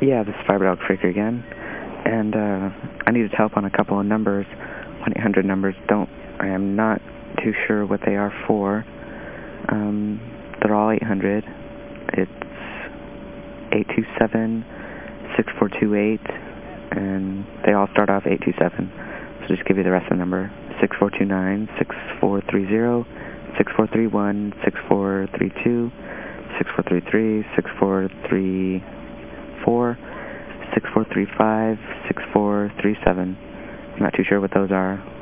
Yeah, this is Fiber Dog Freaker again. And uh, I needed help on a couple of numbers, 1-800 numbers. Don't, I am not too sure what they are for. Um, they're all 800. It's 827-6428, and they all start off 827. So just give you the rest of the number, 6429, 6430, 6431, 6432, 6433, 6434, 6435, 6437. I'm not too sure what those are.